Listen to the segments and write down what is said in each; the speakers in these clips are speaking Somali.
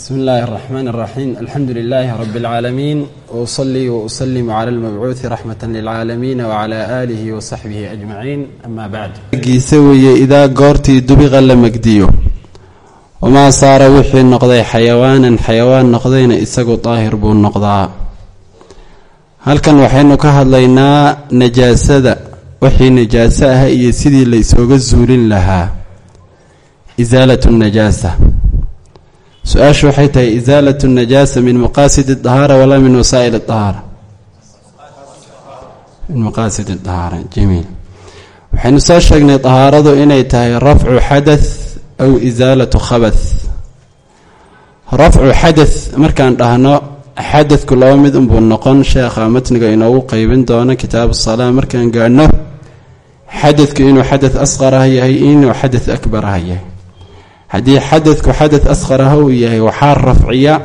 بسم الله الرحمن الرحيم الحمد لله رب العالمين وأصلي وأسلم على المبعوث رحمة للعالمين وعلى آله وصحبه أجمعين أما بعد giise idaa goortii dubiqa la megdiyo wamaa saara wixii noqday xayawaanan xayawaan noqdayna isagu daahir buu noqdaa halkan waxaynu ka hadlaynaa najaasada wixii najaaso ah iyo sidii la isooga zuulin lahaa isaalatu najaasa su'aashu waxay tahay isaalatu najaasa min maqaasidi dahaara walaa min wasaa'il dahaara min maqaasid dahaara jamiil waxaynu soo sheegnay dahaaradu inay tahay rafcu xadath aw isaalatu khabath rafcu xadath markaan dhahno xadadku laba mid unbuu noqon sheekha matniga inoogu qeybin doono kitaabu salaa markaan gaadhno xadadku inuu xadath asqar ah yahay inuu xadath akbar ah yahay haddii xadadku xadath asqar ah uu yahay waxaa rafciya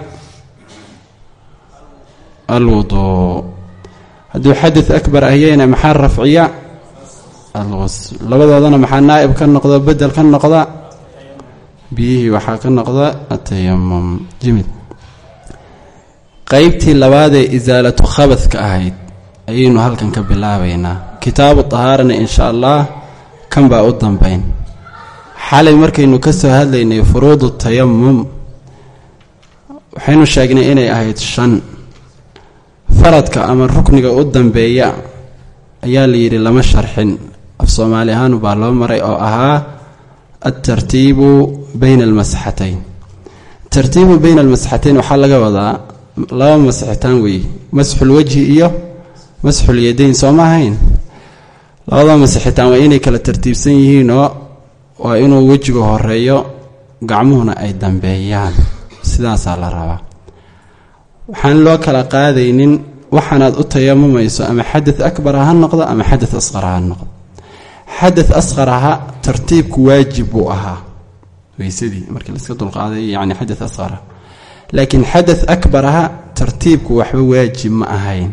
alwuduu hadduu xadath akbar ah yahayna maxaa rafciya alqusl labadoodana maxaa naa'ib ka noqda bedel ka noqda? Biyihii waxaa ka noqda atayamum jimid. Qeybtii labaadee isaalatu khabadka ahayd ayaynu halkan ka bilaabaynaa. Kitaabu tahaarana insha allah kan baa u dambeyn xalay markaynu ka soo hadlaynay furuudu tayamum waxaynu sheegnay inay ahayd shan. Faradka ama rukniga u dambeeya ayaa la yidhi lama sharxin. Af soomaali ahaanu baa loo maray oo ahaa altartiibu bayna almasxatayn tartiibu bayna almasxatayn waxaa laga wadaa laba masxitaan weeye masxul wajhi iyo masxul yadayn soo ma ahayn? Labada masixitaan waa inay kala tartiibsan yihiinoo waa inuu wejigu horeeyo gacmuhuna ay dambeeyaan. Sidaasaa la rabaa. Waxaan loo kala qaadaynin waxaanaad u tayamumayso ama xadad akbar ha noqdo ama xadad asqar ha noqdo. Xadad asqar aha tartiibku waajib buu ahaa. Weysadii markii laiska dulqaaday yani xadad asqarah laakiin xadad akbar aha tartiibku waxba waajib ma ahayn.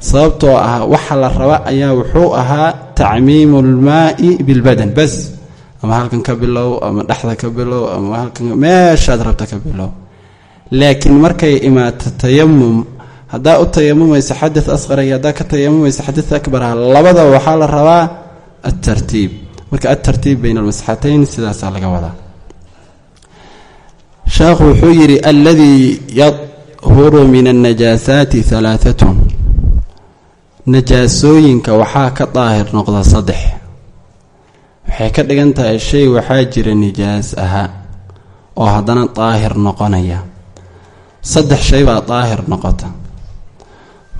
Sababtoo ah waxa la raba ayaa wuxuu ahaa tacmiimu lmaai bilbadan bas ama halkan ka bilow ama dhexda ka bilow ama halkan meeshaad rabta ka bilow. Laakiin markay imaato tayamum haddaa u tayamumaysa xadad asqara iyo haddaa ka tayamumaysa xadad akbarah labadaba waxaa la rabaa altartiib marka altartiib bayna almasxatayn sidaasaa laga wadaa. Sheekhu wuxuu yidhi alladii yadhuru min annajaasaati halaaatun najaasooyinka waxaa ka daahir noqda saddex waxay ka dhigan tahay shay waxaa jira nijaas aha oo haddana daahir noqonaya. Saddex shay baa daahir noqota.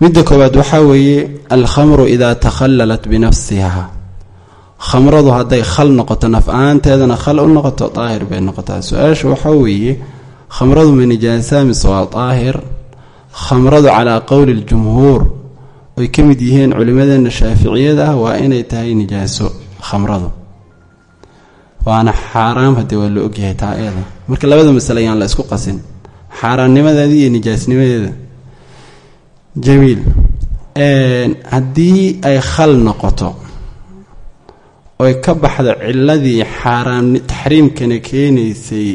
Midda koowaad waxaa weeye alkhamru idaa takhallalat binafsiha. Khamradu hadday khal noqoto naf-aanteedana khal u noqoto daahir bay noqotaa. Su'aasha waxaa weeye khamradu ma nijaasaa mise waa daahir? Khamradu calaa qowli ljumhuur oy ka mid yihiin culimmadeena shaaficiyada ah waa inay tahay nijaaso khamradu waana xaaraam haddee waa la ogyahay taa eeda. Marka labada masale ayaan la isku qasin. Xaaraannimadeeda iyo nijaasnimadeeda. Jamiil haddii ay khal noqoto oy ka baxdo ciladii xaaraan taxriimkana keenaysay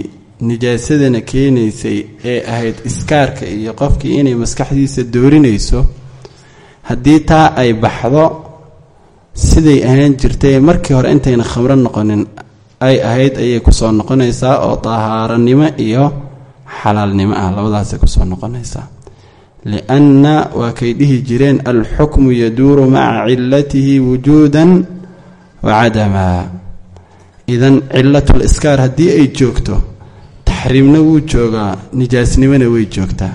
nijaasadana keenaysay ee ahayd iskaarka iyo qofkii inay maskaxdiisa doorinayso haddii taa ay baxdo siday ahaan jirtay markii hore intayna khamro noqonin ay ahayd ayay ku soo noqonaysaa oo dahaaranimo iyo xalaalnimo ah. Labadaasay ku soo noqonaysaa. Lianna waa kay dhihi jireen alxukmu yaduuru maca cilatihi wujuudan wa cadamaa idan cilatul iskaar haddii ay joogto taxriimna wuu joogaa nijaasnimona way joogtaa.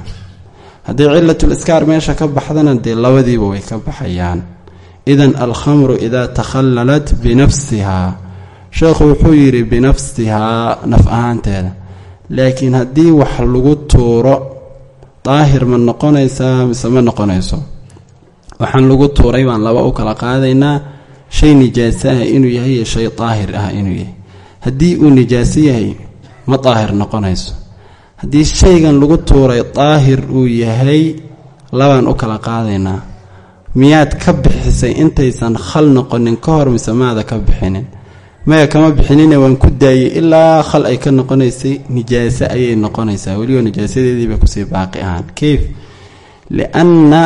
Haddii cilatul iskaar meesha ka baxdana dee labadiiba way ka baxayaan. Idan alkhamru idaa takhallalat binafsihaa sheekhu wuxuu yidhi binafsihaa naf ahaanteeda. Laakiin haddii wax lagu tuuro daahir ma noqonaysaa mise ma noqonayso? Waxaan lagu tuuray baan laba u kala qaadaynaa. Shay nijaaso ah inuu yahay iyo shay daahir ah inuu yahay. Haddii uu nijaaso yahay ma daahir noqonayso. Haddii shaygan lagu tuuray daahir uu yahay labaan u kala qaadaynaa. Miyaad ka bixisay intaysan khal noqonin ka hor mise maada ka bixinin maya kama bixinine waan ku daayey ilaa khal ay ka noqonaysay nijaaso ayay noqonaysaa weliba nijaasadeediiba ku sii baaqi ahaan. Kayf? Lianna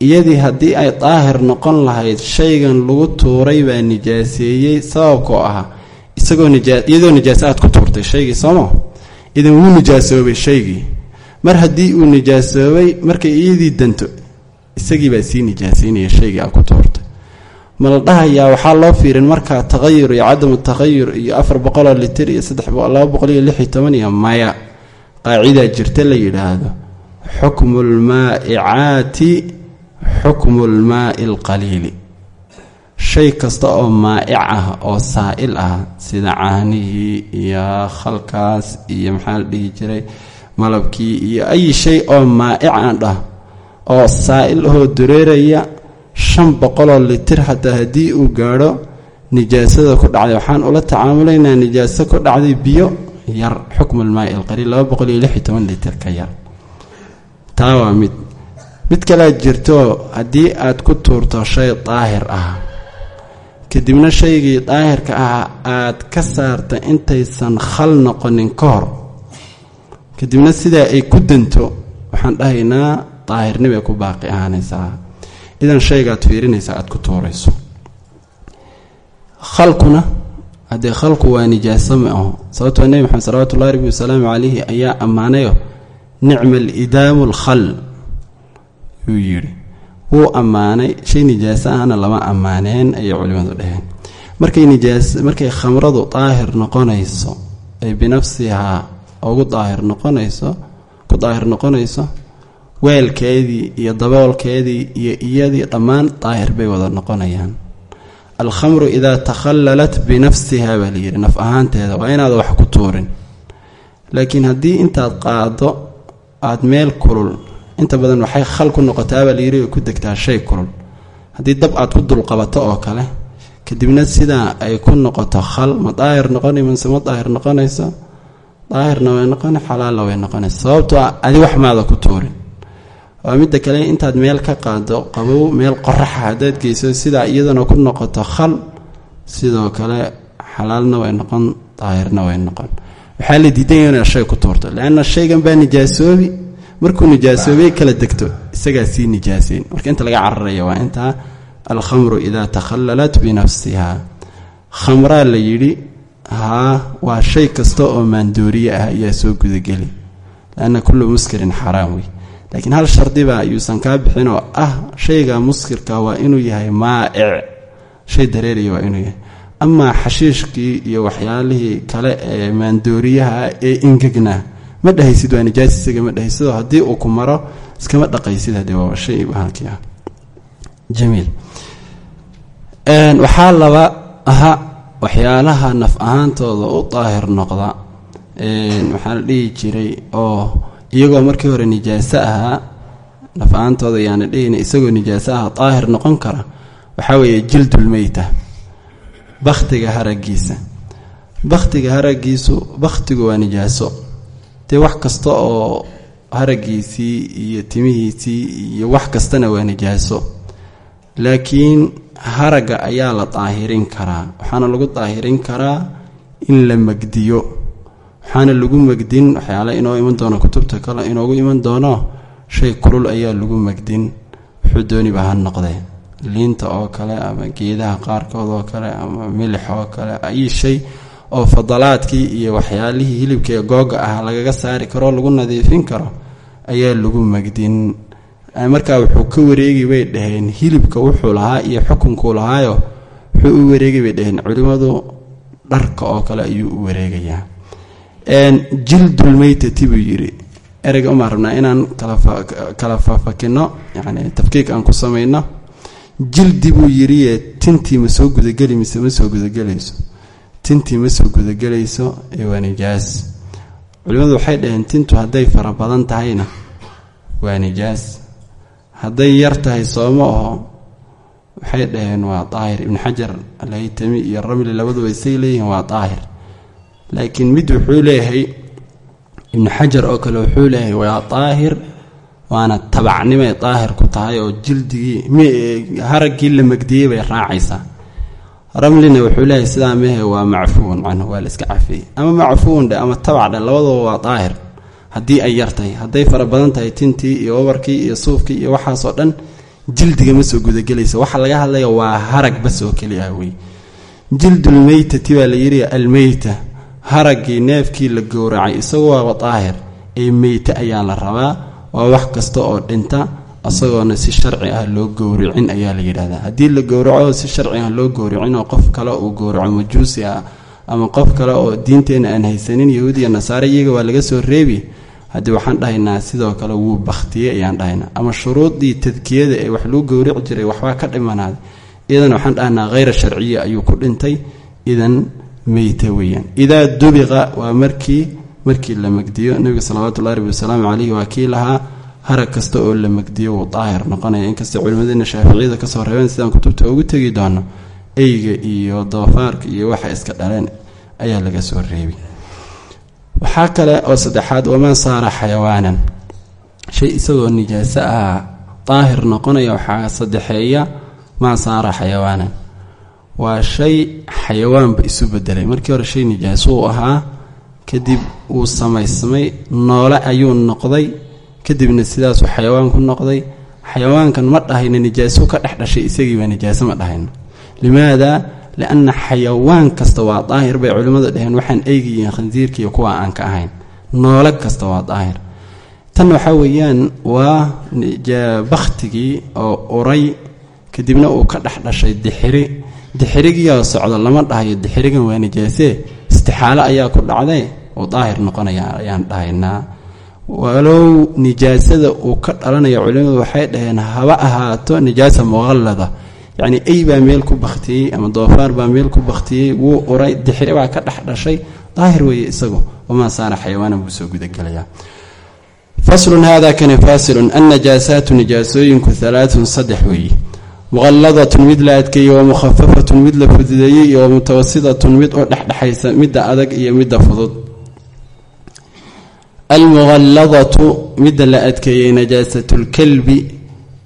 iyadii haddii ay daahir noqon lahayd shaygan lagu tuuray baa nijaaseeyey. Sababkoo ah iyadoo nijaaso aad ku tuurtay shaygii sooma idan wuu nijaasoobay shaygii. Mar haddii uu nijaasoobay markay iyadii danto isagii baa sii nijaasaynaya shaygii aad ku tuurtay ma la dhahayaa waxaa loo fiirin markaa taqayur iyo cadamu taqayur iyo afar boqoloo litir iyo saddex laba boqol iyo lix iyo toban iyo maya. Qaacidaa jirta la yidhaahdo. Xukmu lmaa'icaati xukmu lmaa'i alqaliili shay kasta oo maa'ic ah oo saa'il ah sida caanihii iyo khalkaas iyo maxaa la dhihi jiray malabkii iyo ay shay oo maa'ican dhah oo saa'il ahoo dureeraya shan boqoloo litir xataa haddii uu gaadho nijaasada ku dhacday. Waxaan ula tacaamulaynaa nijaaso ku dhacday biyo yar xukmu lmaa'i alqaliil laba boqol iyo lix toban litir ka yar. Taa waa mid. Mid kalea jirto haddii aad ku tuurto shay daahir ah kadibna shaygii daahirka ah aad ka saarta intaysan khal noqonin ka hor. Kadibna sidaa ay ku danto waxaan dhahaynaa daahirnibay ku baaqi ahaanaysaa idan shaygaad fiirinaysa aad ku tuurayso khalkuna haddee khalku waa nijaaso ma aho sababtoo nebi maxamed salawatullahi rabbi wasalaamu calayhi ayaa ammaanayo nicma alidaamu alkhal yuu yidhi. Wuu ammaanay shay nijaaso ahna lama ammaaneen ayay culimmadu dhaheen. Markay nijaas markay khamradu daahir noqonayso ay binafsihaa ugu daahir noqonayso ku daahir noqonayso weelkeedii iyo daboolkeedii iyo iyadii dhammaan daahir bay wada noqonayaan. Alkhamru idaa takhallalat binafsiha baa layidhi naf ahaanteeda waa inaad wax ku tuurin. Laakiin haddii intaad qaado aada meel kulul inta badan waxay khal ku noqotaabaa layidhi oo ku degtaa shay kulul. Haddii dab aad ku dulqabato oo kale kadibna sidaa ay ku noqoto khal ma daahir noqoni mase ma daahir noqonayso daahirna way noqona xalaalla way noqonaysa sababtoo a adi wax maada ku tuurin waa midda kale intaad meel ka qaado qabow meel qoraxa haddaad geyso sidaa iyadana ku noqoto khal sidoo kale xalaalna way noqon daahirna way noqon. Waxaa la diidanya inaad shay ku tuurto leanna shaygan baa nijaasoobi markuu nijaasoobay kala degto. Isagaa sii nijaasayn marka inta laga cararaya waa intaa alkhamru idaa takhallalat binafsiha. Khamraa la yidhi haa waa shay kasta oo maandooriye ah ayaa soo gudageli. Lanna kullu muskirin xaraam wey laakiin hal shardiba yuusan kaa bixin oo ah shayga muskirka waa inuu yahay maa'ic. Shay dareeraya waa inuu yahay. Amaa xashiishkii iyo waxyaalihii kale ee maandooriyaha ee ingegna ma dhahaysid waa nijaas ma dhahaysidoo haddii uu ku maro iskama dhaqaysid haddee waa shay bahalkii ah. Jamiil. Waxaa laba aha waxyaalaha naf ahaantooda u daahir noqda. Waxaa la dhihi jiray oo iyagoo markii hore nijaaso ahaa naf ahaantooda yaana dhihina isagoo nijaaso aha daahir noqon kara waxaa weeye jildulmeyta bakhtiga haragiisa bakhtiga haragiisu bakhtigu waa nijaaso. Dee wax kasta oo haragiisii iyo timihiisii iyo wax kastana waa nijaaso. Laakiin haragga ayaa la daahirin karaa waxaana lagu daahirin karaa in la magdiyo waxaana lagu magdin waxyaala inoo iman doono kutubta kale inoogu iman doono shay kulul ayaa lagu magdin. Wuxuu dooniba ha noqdee liinta oo kale ama geedaha qaarkood oo kale ama milix oo kale ay shay oo fadalaadkii iyo waxyaalihii hilibkaee googa ah lagaga saari karoo lagu nadiifin karo ayaa lagu magdin. Markaa wuxuu ka wareegi bay dhaheen hilibka wuxuu lahaa iyo xukunkuu lahaayo wuxuu u wareegi bay dhaheen. Culimmadu dharka oo kale ayuu u wareegayaa jildulmeytati buu yidhi ereyga umaa rabnaa inaan kala fafakino yani tafkiik aan ku samayno. Jildi buu yidhiye tintii ma soo gudageli mise ma soo gudagelayso? Tintii ma soo gudagelayso? Ee waa nijaas. Culimmadu waxay dhaheen tintu hadday fara badan tahayna waa nijaas. Hadday yar tahay soomo aho waxay dhaheen waa daahir. Ibnu xajar alhaytami iyo ramli labaduba isay leeyihiin waa daahir laakiin mid wuxuu leeyahay ibnu xajar oo kale wuxuu leeyahay waa daahir waana tabacnimay daahir ku tahay oo jildigii haraggii la magdiyey bay raacaysaa. Ramlina wuxuu leeyahay sidaa mehe waa macfuun canhu waa la iska cafiyey. Ama macfuun dhe ama tabac dhe labadaba waa daahir haddii ay yartahay hadday fara badan tahay tintii iyo wabarkii iyo suufkii iyo waxaasoo dhan jildiga ma soo gudagelaysa waxaa laga hadlaya waa harag bas oo keli ah wey jildulmeytati baa la yidhi almeyta haraggii neefkii la gowracay isagoo waaba daahir ee meyte ayaa la rabaa waa wax kasta oo dhinta isagoona si sharci ah loo gowricin ayaa la yidhahdaa. Haddii la gowraco si sharci ah loo gowricin oo qof kale uu gowraco majuusi ah ama qof kale oo diinteenna aan haysanin yahuudiya nasaare iyaga waa laga soo reebi. Haddii waxaan dhahaynaa sidoo kale wuu bakhtiyey ayaan dhahaynaa. Ama shuruudii tadkiyada ee wax lagu gowrici jiray waxbaa ka dhimanaaday idan waxaan dhahnaa khayra sharciya ayuu ku dhintay idan meyta weeyaan. Idaa dubiqa waa markii markii la magdiyo. Nebiga salawatullahi rabbi wasalaamu caleyhi waa kii lahaa harag kasta oo la magdiyo wuu daahir noqonaya. Inkasta culimmadeena shaaficiyada ka soo reebeen sidaan kutubta ugu tegi doono eyga iyo doofaarka iyo waxa iska dhaleen ayaa laga soo reebi. Waxaa kale oo saddexaad waman saara xayawaanan. Shay isagoo nijaaso ah daahir noqonaya waxaa saddexeeya maa saara xayawaanan waa shay xayawaanba isu bedelay markii hore shay nijaaso uu ahaa kadib wuu samaysmay noole ayuu noqday kadibna sidaasuu xayawaan ku noqday. Xayawaankan ma dhahayno nijaaso ka dhex dhashay isagiiba nijaaso ma dhahayno limaada? Lianna xayawaan kasta waa daahir bay culimmadu dhaheen. Waxaan eygi iyo khansiirka iyo kuwa aan ka ahayn. Noole kasta waa daahir. Tan waxaa weeyaan waa bakhtigii oo uray kadibna uu ka dhex dhashay dixiri dixirigiioo socdo lama dhahayo dixirigan waa nijaasee istixaalo ayaa ku dhacday oo daahir noqonaya ayaan dhahaynaa. Walow nijaasada uu ka dhalanayo culimadu waxay dhaheen haba ahaato nijaasa muqallada. Yacni ey baa meel ku bakhtiyey ama doofaar baa meel ku bakhtiyey wuu uray dixiri baa ka dhex dhashay. Daahir weeye isagu wamaa saara xayawaanan buu soo gudagelayaa. Faslun hada kani faasilun annajaasaatu nijaasooyinku halaathun saddex weeye muqalladatun mid la adkeeyey wa mukhafafatun mid la fududeeyey iyo wa mutawasitatun mid u dhexdhexaysa midda adag iyo midda fudud. Almuqalladatu midda la adkeeyey najaasatlkalbi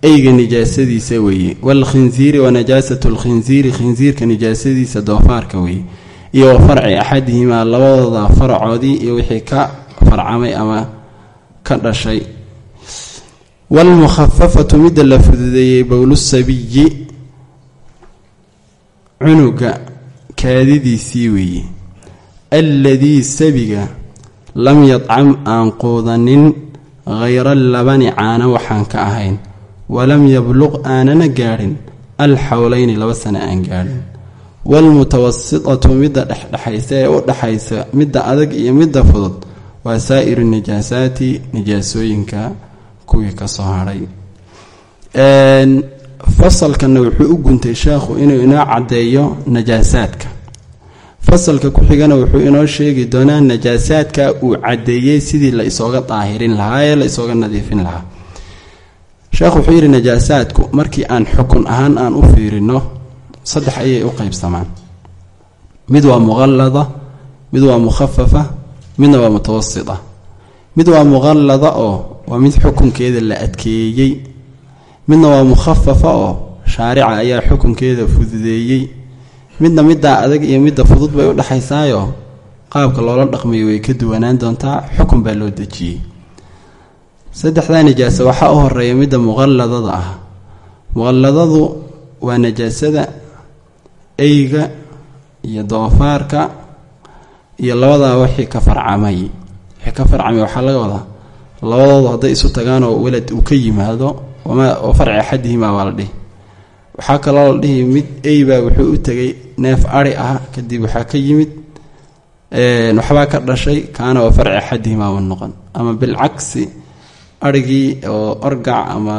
eyga nijaasadiisa weeye. Waalkhinsiiri wa najaasatu lkhinsiiri khinsiirka nijaasadiisa doofaarka weeye. Iyo wa farci axadihimaa labadooda faracoodii iyo wixii ka farcamay ama ka dhashay waalmukhafafatu midda la fududeeyey bowlusabiyi cunuga kaadidiisii weeye alladii sabiga lam yadcam aan quudanin hayra labani caano waxaan ka ahayn walam yabluq aanana gaadhin alxowleyni laba sano aan gaadhin waalmutawasitatu midda dhexdhexaysa ee u dhexaysa midda adag iyo midda fudud waa saa'iru nijaasaati nijaasooyinka kuwii ka soo hadhay fasalkanna wuxuu u guntay sheekhu inuu inoo caddeeyo najaasaadka. Fasalka ku xigana wuxuu inoo sheegi doonaa najaasaadka uu caddeeyey sidii la isooga daahirin lahaa ee la isooga nadiifin lahaa. Sheekhu wuxuu yidhi najaasaadku markii aan xukun ahaan aan u fiirino saddex ayay u qeybsamaan mid waa muqallada mid waa mukhafafa midna waa mutawasita. Mid waa muqallada oo waa mid xukunkeeda la adkeeyey. Midna waa mukhafafa oo shaarica ayaa xukunkeeda fududeeyey. Midna middaa adag iyo midda fudud bay u dhexaysaayo qaabka loola dhaqmayo way ka duwanaan doontaa xukun baa loo dejiyey. Saddexdaa nijaasa waxaa u horreeya midda muqalladada ah. Muqalladadu waa najaasada eyga iyo doofaarka iyo labadaa wixii ka farcamay. Wixii ka farcamay waxaa laga wadaa labadoodu hadday isu tagaanoo welad uu ka yimaado oo farci axadihimaa waa la dhihi. Waxaa kaloo la dhihi mid eybaa wuxuu u tegay neef ari ah kadib waxaa ka yimid waxbaa ka dhashay kaana waa farci axadihimaama noqon. Ama bilcagsi arigii oo orgac ama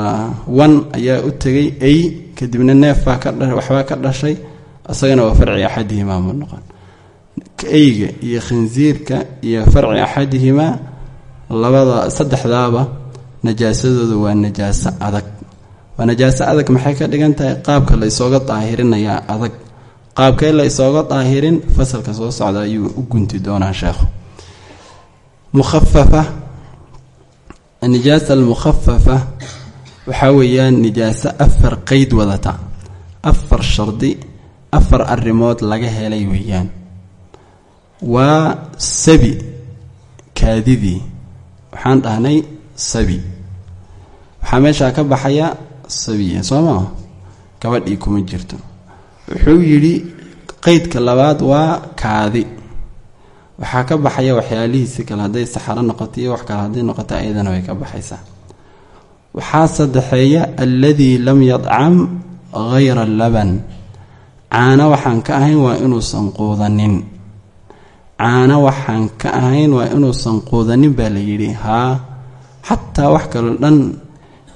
wan ayaa u tegay ey kadibna neefbaa ka waxbaa ka dhashay isagana waa farci axadihimaama noqon. Eyga iyo khinsiirka iyo farci axadihimaa labada saddexdaaba najaasadooda waa najaaso adag. Waa najaaso adag maxay ka dhigan tahay qaabka la isooga daahirinayaa adag. Qaabkee la isooga daahirin fasalka soo socda ayuu u gunti doonaa sheekhu. Mukhafafa. Anijaasa almukhafafa waxaa weeyaan nijaaso afar qeyd wadata. Afar shardi afar arrimood laga helay weeyaan. Waa sabi kaadidii waxaan dhahnay sabi. Waxaa meeshaa ka baxaya sabiya soo maa gabadhii kuma jirto. Wuxuu yidhi qeydka labaad waa kaadi. Waxaa ka baxaya waxyaalihiisi kale hadday saxaro noqoto iyo wax kale hadday noqoto ayadana way ka baxaysaa. Waxaa saddexeeya alladii lam yadcam hayra laban. Caano waxaan ka ahayn waa inuusan quudanin caano waxaan ka ahayn waa inuusan quudanin baa la yidhi haa xataa wax kaloo dhan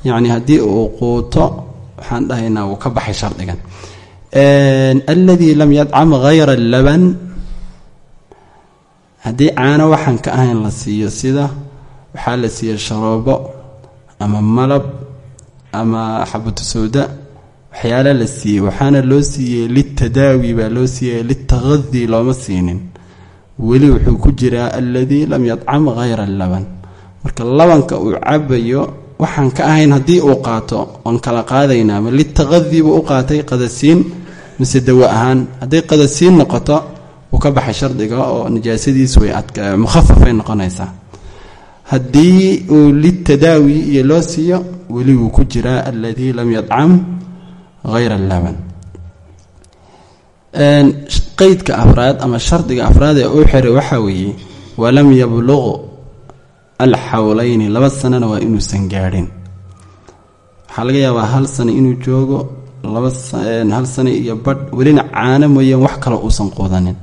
yacni haddii uu quuto waxaan dhahaynaa wuu ka baxay shardigan. Alladii lam yadcam hayra laban haddii caano waxaan ka ahayn la siiyo sida waxaa la siiyey sharoobo ama malab ama xabatu sawda waxyaala la siiyey waxaana loo siiyey litadaawi baa loo siiyey litaqadi looma siinin weli wuxuu ku jiraa alladii lam yadcam hayra laban marka labanka uu cabayo waxaan ka ahayn haddii uu qaato oon kala qaadaynaa ma litaqadi buu u qaatay qadasiin mise dawo ahaan. Hadday qadasiin noqoto wuu ka baxay shardiga oo nijaasadiis way mukhafafay noqonaysaa. Haddii uu litadaawi iyo loo siiyo weli wuu ku jiraa alladii lam yadcam hayra laban qeydka afraad ama shardiga afraad ee uu xiray waxaa weeye walam yabluq alxawlayni laba sanana waa inuusan gaadhin. Waxaa laga yaabaa hal sano inuu joogo laba hal sano iyo badh welina caano mooyeen wax kale uusan quudanin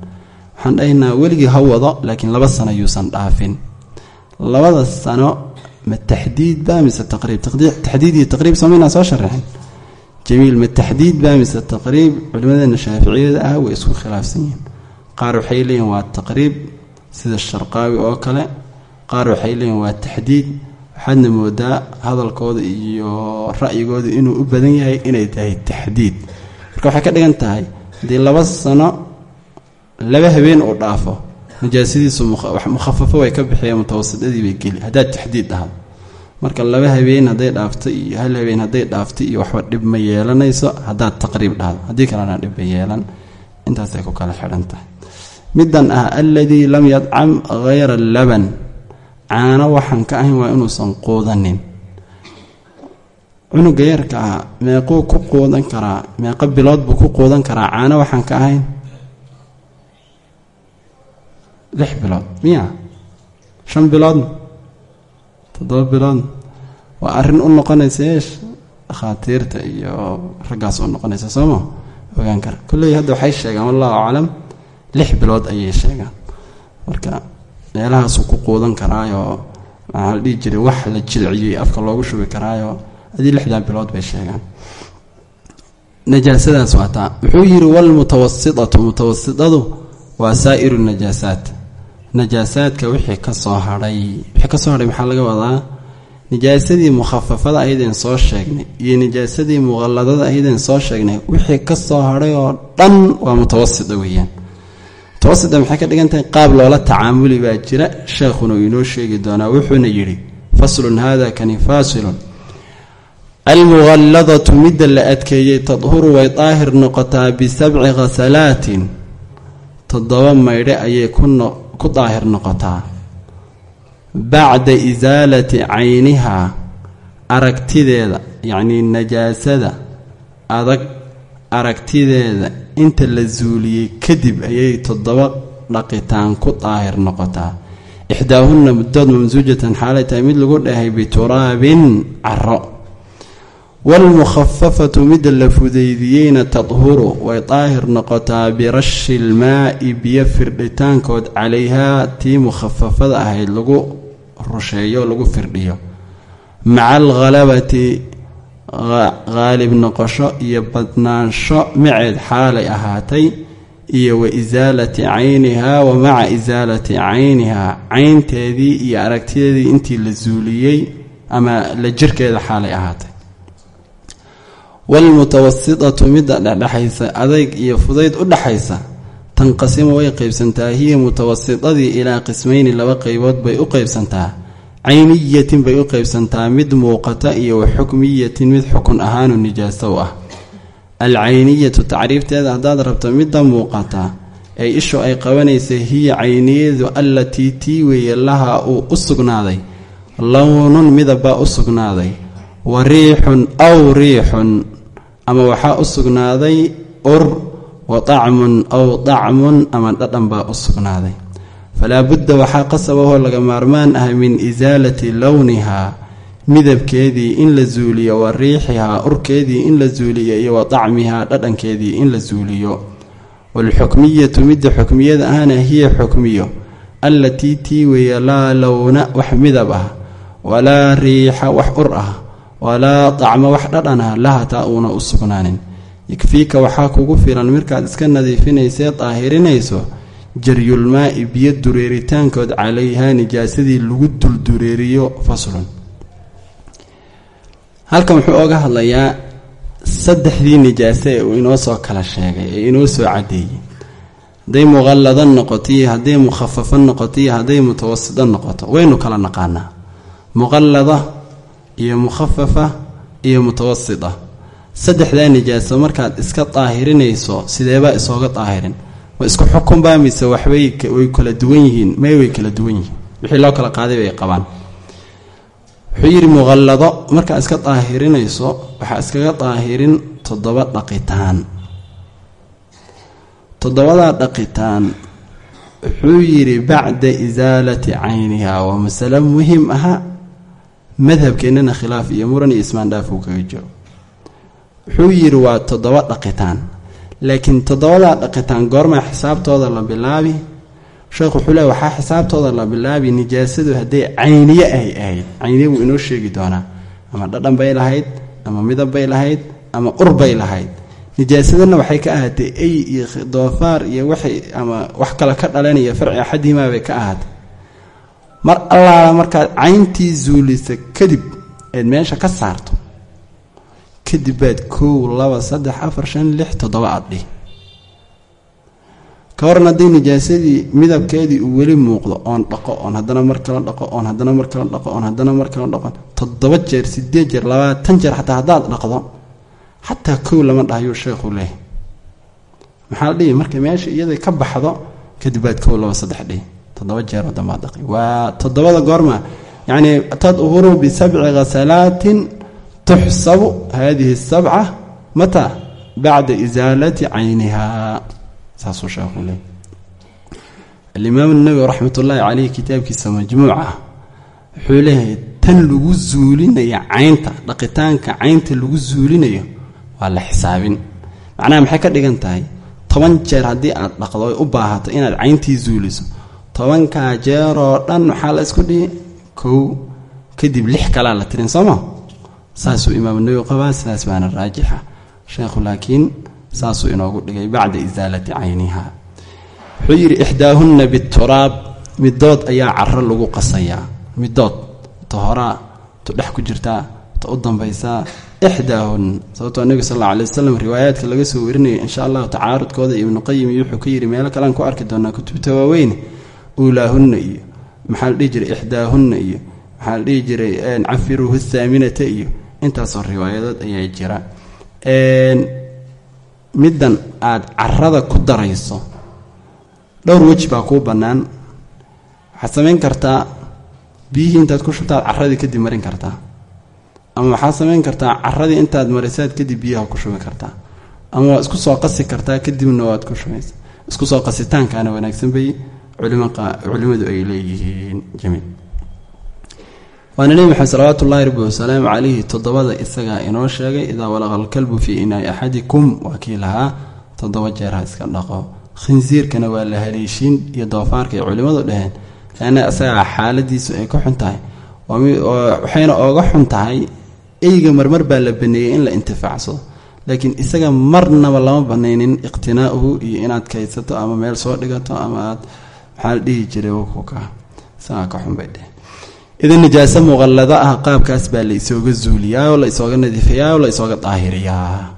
waxaan dhahaynaa weligii ha wado laakiin laba sano yuusan dhaafin. Labada sano ma taxdiid baa mise taqriib taxdiid iyo taqriib samaynaa soo sharaxin jamiil ma taxdiid baa mise taqriib culimadeena shaaficiyada ah way isku khilaafsan yihiin qaar waxay leeyihiin waa taqriib sida sharqaawi oo kale qaar waxay leeyihiin waa taxdiid waxaadna moodaa hadalkooda iyo ra'yigooda inuu u badan yahay inay tahay taxdiid marka waxay ka dhigan tahay haddii laba sano laba habeen uu dhaafo najaasadiisu mukhafafo way ka bixiyeen mutawasidadii bay geli haddaad taxdiid dhahdo marka laba habeen hadday dhaafto iyo hal habeen hadday dhaafto iyo waxba dhib ma yeelanayso haddaad taqriib dhahdo haddii kalena dhib ma yeelan. Intaasay ku kala xidhan tahay middan ah alladii lam yadcam hayra laban. Caano waxaan ka ahayn waa inuusan quudanin. Cunuga yarka ah meequu ku quudan karaa meeqo bilood buu ku quudan karaa caano waxaan ka ahayn? Lix bilood. Miya shan biloodna toddoba bilood waa arrin u noqonaysa eesh dhakhaatiirta iyo raggaas u noqonaysa sooma ogaan kara kolley hadda waxay sheegaan wallahu aclam lix bilood ayay sheegaan. Marka meelahaasuu ku quudan karaayo maxaa la dhihi jiray wax la jilciyey afka loogu shubi karaayo adii lixdaa bilood bay sheegaan. Najaasadaas waa taa. Wuxuu yidhi walmutawasidatu mutawasidadu waa saa'iru najaasaat najaasaadka wixii ka soo hadhay wixii ka soo hadhay maxaa laga wadaa nijaasadii mukhafafada ayadeen soo sheegnay iyo nijaasadii muqalladada ayadeen soo sheegnay. Wixii ka soo hadhay oo dhan waa mutawasida weeyaan. Mutawasida maxay ka dhigan tahay qaab loola tacaamuli baa jira. Sheekhuna uu inoo sheegi doonaa wuxuuna yidhi faslun hada kani faasilun almuqalladatu midda la adkeeyey tadhuru way daahir noqotaa bisabci khasalaatin toddoba maydhe ayay ku daahir noqotaa bacda isaalati caynihaa aragtideeda yacnii najaasada adag aragtideeda inta la suuliyey kadib ayay toddoba dhaqitaan ku daahir noqotaa ixdaahunna muddad mamsuujatan xaalay tahay mid lagu dhahay bituraabin caro waalmukhafafatu midda la fudaydiyeyna tadhuru way daahir noqotaa birashi ilmaa'i biyo firdhitaankood calayhaa tii mukhafafada ahayd lagu rusheeyo lagu firdhiyo maca alkhalabati qaalib noqosho iyo badnaansho maceed xaalay ahaatay iyo wa isaalati caynihaa wa maca isaalati caynihaa caynteedii iyo aragtideedii intii la suuliyey ama la jirkeeda xaalay ahaatay waalmutawasidatu midda dhexdhexaysa adayg iyo fudayd u dhexaysa tanqasimu way qeybsantaa hiya mutawasidadii ilaa qismayni laba qeybood bay u qeybsantaa cayniyatin bay u qeybsantaa mid muuqata iyo wa mid xukun ahaanu nijaaso ah alcayniyatu tacriifteeda haddaad rabto midda muuqata ee ishu ay qabanaysa hiya cayniyadu allatii tii weeye lahaa uu u sugnaaday lownun midabbaa u sugnaaday wa riixun aw riixun ama waxaa u sugnaaday ur wa dacmun aw dacmun ama dhadhan baa u sugnaaday. Falaa budda waxaa qasabahoo laga maarmaan ah min isaalati lownihaa midabkeedii in la zuuliyo wa riixihaa urkeedii in la zuuliyo iyo wa dacmihaa dhadhankeedii in la zuuliyo. Waalxukmiyatu midda xukmiyada ahna hiya xukmiyo allatii tii weeye laa lowna wax midab ah walaa riixa wax ur ah walaa dacmo wax dhadhan ah laha taa uuna u sugnaanin yakfiika waxaa kugu filan markaad iska nadiifinaysae daahirinayso jaryulmaa'i biyo dureeritaankood calayhaa nijaasadii lagu duldureeriyo faslun halkan wuxuu oga hadlayaa saddexdii nijaase ee uu inoo soo kala sheegay ee inoo soo caddeeyey hadday muqallado noqoto iyo hadday mukhafafo noqoto iyo hadday mutawasito noqoto waynu kala naqaanaa muqallada iyo mukhafafa iyo mutawasita. Saddexdaa nijaaso markaad iska daahirinayso sideebaa isooga daahirin? Ma isku xukunbaa mise waxbay way kala duwan yihiin? May way kala duwan yihiin? Wixii loo kala qaaday bay qabaan. Wuxuu yidhi muqallado markaa iska daahirinayso waxaa iskaga daahirin toddoba dhaqitaan toddobadaa dhaqitaan wuxuu yidhi bacda isaalati cayniha waa masalo muhiim aha madhabkeennana khilaaf iyo muran iyo ismaandhaaf uu kaga jiro. Wuxuu yidhi waa toddoba dhaqitaan. Laakiin toddobadaa dhaqitaan goormaa xisaabtooda la bilaabi sheekhu wuxuu leey waxaa xisaabtooda la bilaabi nijaasadu hadday cayniye ay ahayd cayniye wuu inoo sheegi doonaa ama dhadhan bay lahayd ama midab bay lahayd ama ur bay lahayd. Nijaasadana waxay ka ahaatay ey iyo doofaar iyo waxay ama wax kale ka dhalanaya farci axadihimaa bay ka ahaatay mar allaala markaad cayntii zuulisa kadib eed meesha ka saarto kadib baad kow laba saddex afar shan lix toddoba addhi ka horan haddii nijaasadii midabkeedii uu weli muuqdo oon dhaqo oon haddana mar kala dhaqo oon haddana mar kala dhaqo oon haddana mar kala dhaqo toddoba jeer sideed jeer labaatan jeer xataa haddaad dhaqdo xataa kow lama dhahayuu sheekhu leehay maxaa la dhihi? Marka meesha iyaday ka baxdo kadib baad kow laba saddex dhihi toddoba jeer dambaad dhaqi waa toddobada goorma yacni tadhuru bisabci khasalaatin tuxsabu hadihi sabca mata bacda isaalati caynihaa saasuu sheekhu leey alimaam nawowi raxmat ullaahi caleyh kitaabkiisa majmuuca wuxuu leeyahay tan lagu zuulinayo caynta dhaqitaanka caynta lagu zuulinayo waa la xisaabin. Macnaha maxay ka dhigan tahay? Toban jeer haddii aad dhaqdo u baahato inaad cayntii zuuliso tobankaa jeeroo dhan waxaa la isku dhihi. Kow kadib lix kalaa la tirin sooma saasuu imaam nawowi qabaa sidaas baana raajixa. Sheekhu laakiin saasuu inoogu dhigay bacda isaalati cayniha. Wuxuu yidhi ixdaahunna bituraab. Midood ayaa caro lagu qasayaa. Midood ta horaa tu dhex ku jirtaa ta u dambaysaa ixdaahun. Sababtoo nebiga sal alla alay wasalam riwaayaadka laga soo warinaya insha allahu tacaarudkooda ibnuqayim iyo wuxuu ka yidhi meelo kalean ku arki doonaa kutubta waaweyne uulaahunna iyo maxaa la dhihi jiray ixdaahunna iyo maxaa la dhihi jiray cafiruuhu thaaminata iyo intaasoo riwaayadood ayaa jira middan aada carada ku darayso dhowr weji baa kuu bannaan. Waxaad samayn kartaa biyihii intaad ku shubtaad caradii kadib marin kartaa ama waxaad samayn kartaa caradii intaad marisaad kadib biyaha ku shubi kartaa ama waad isku soo qasi kartaa kadibna waad ku shubaysa isku soo qasitaankaana wanaagsan bay culimadu ay leeyihiin waana nebi maxamed salawaatu ullaahi rabbi wasalaamu calayhi toddobada isagaa inoo sheegay idaa walaqa alkalbu fii inaai axadikum waa kii lahaa toddoba jeer ha iska dhaqo. Khinsiirkana waa la haleeshiin iyo doofaarka ay culimmadu dhaheen. Leanna isagaa xaaladiisu ay ka xun tahay. Waxayna ooga xun tahay eyga marmar baa la baneeyey in la intifaacsado laakiin isaga marnaba lama banaynin iqtinaa'uhu iyo inaad kaydsato ama meel soo dhigato ama aad maxaa la dhihi jiray wakuka isagaa ka xun bay dheh idan nijaaso muqallado ah qaabkaas baa la isooga zuuliyaa oo la isooga nadiifiyaa oo la isooga daahiriyaa.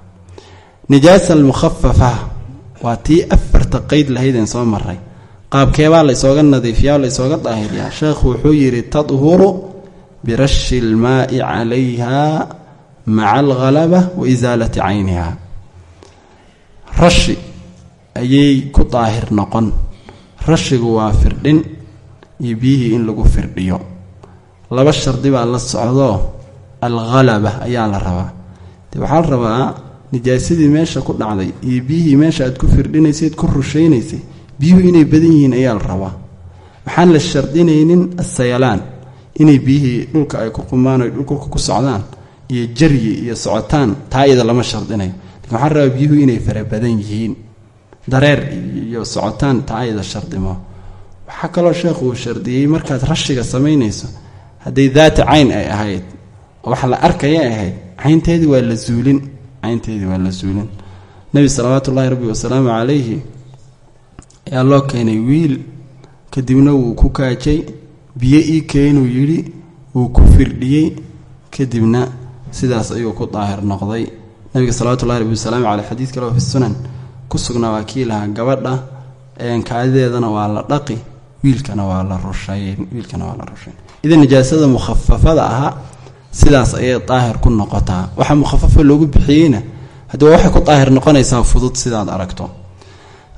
Nijaasa almukhafafa waa tii afarta qeyd lahaydeen soo maray qaabkeebaa la isooga nadiifiyaa oo la isooga daahiriyaa? Sheekhu wuxuu yidhi tadhuru birashi ilmaa'i calayha maca alghalaba wa isaalati cayniha. Rashi ayay ku daahir noqon rashigu waa firdhin iyo biyihii in lagu firdhiyo. Laba shardi baa la socdoo alghalaba ayaa la rabaa. De waxaa la rabaa nijaasadii meesha ku dhacday iyo biyihii meesha aad ku firdhinaysay ku rushaynaysay biyuhu inay badan yihiin ayaa la rabaa. Waxaan la shardinaynin asayalaan inay biyihii dhulka ay ku qumaan o dhulka ku socdaan iyo jaryi iyo socotaan taa iyada lama shardinayo. Lakin rabaa biyuhu inay fara badan yihiin. Dareer iyo socotaan taa shardimo waxaa kaloo sheekhu uu shardiyey markaad rashiga samaynayso hadday daata cayn ay ahayd oo wax la arkaya ay ahayd caynteedii waa la zuulin caynteedii waa la zuulin nebi salawaatu ullahi rabbi wasalaamu calayhi ayaa loo keenay wiil kadibna wuu ku kaajay biyo ii keenuu yidhi wuu ku firdhiyey kadibna sidaas ayuu ku daahir noqday. Nabiga salawatullahi rabbi wasalaamu caleyh xadiid kale oo fi sunan ku sugnaa waa kii lahaa gabadha kaadideedana waa la dhaqi wiilkana waa la rushayn wiilkana waa la rushayn. Idan nijaasada mukhafafada ahaa sidaas ayay daahir ku noqotaa. Waxa mukhafafa loogu bixiyeyna haddii waxay ku daahir noqonaysaa fudud sidaad aragto.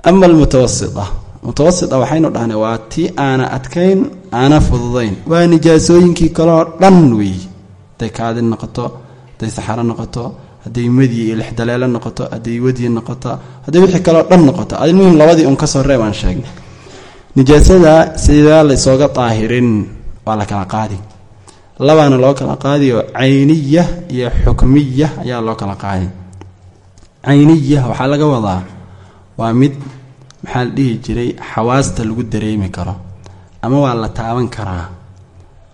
Ama almutawasita mutawasita waxaynu dhahnay waa tii aana adkayn aana fududayn. Waa nijaasooyinkii kaleo dhan weeye hadday kaadi noqoto hadday saxaro noqoto hadday madiyi iyo lixdaleelo noqoto hadday wadiyi noqoto hadday wixii kaleo dhan noqoto. Adilmuhim labadii un ka soo reeb aan sheegnay. Nijaasada sidaa laysooga daahirin waa la kala qaadi. Labaana loo kala qaadiyo cayniya iyo xukmiya ayaa loo kala qaadi. Cayniya waxaa laga wadaa waa mid maxaa la dhihi jiray xawaasta lagu dareemi karo. Ama waa la taaban karaa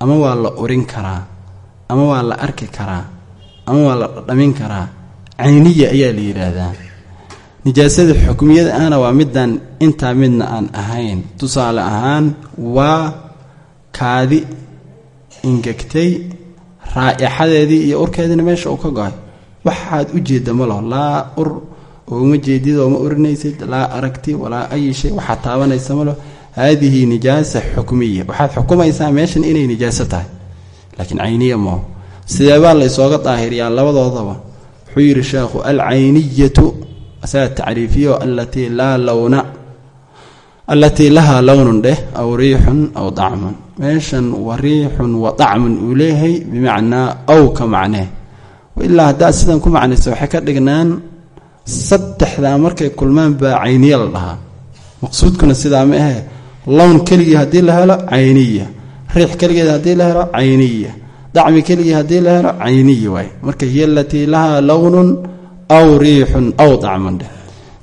ama waa la urin karaa ama waa la arki karaa ama waa la dhadhamin karaa. Cayniya ayaa la yidhaahdaa. Nijaasada xukmiyada ahna waa midaan intaa midna aan ahayn. Tusaale ahaan waa kaadi ingegtay raa'ixadeedii iyo urkeediina meesha uu ka go'ay. Waxaad u jeedda ma laho. Laa ur oo uma jeedid oo ma urinaysid laa aragti walaa ayi shay. Waxaad taabanaysa ma laho. Haadihi nijaasa xukmiya waxaad xukumaysaa meeshan inay nijaaso tahay. Laakiin cayniya maho sideebaa la daahiriyaa labadoodaba? Wuxuu yidhi sheekhu alcayniyatu asaga tacriifiyo alatii laa lowna allatii lahaa lownun dheh aw riixun aw dacmun. Meeshan wa riixun wa dacmun uu leeyahay bimacnaa aw ka macnee. Ilaa haddaad sidan ku macnaysa waxay ka dhignaan saddexdaa markay kulmaan baa cayniya la dhahaa. Maqsuudkuna sidaa ma ahe lown keligii haddii la helo cayniya riix keligeed haddii la helo cayniya dacmi keligii haddii la helo cayniya waay. Marka hiya alatii lahaa lownun aw riixun aw dacmun dheh